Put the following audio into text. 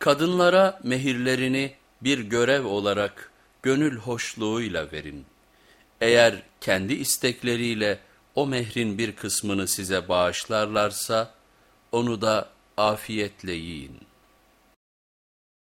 Kadınlara mehirlerini bir görev olarak gönül hoşluğuyla verin. Eğer kendi istekleriyle o mehrin bir kısmını size bağışlarlarsa onu da afiyetle yiyin.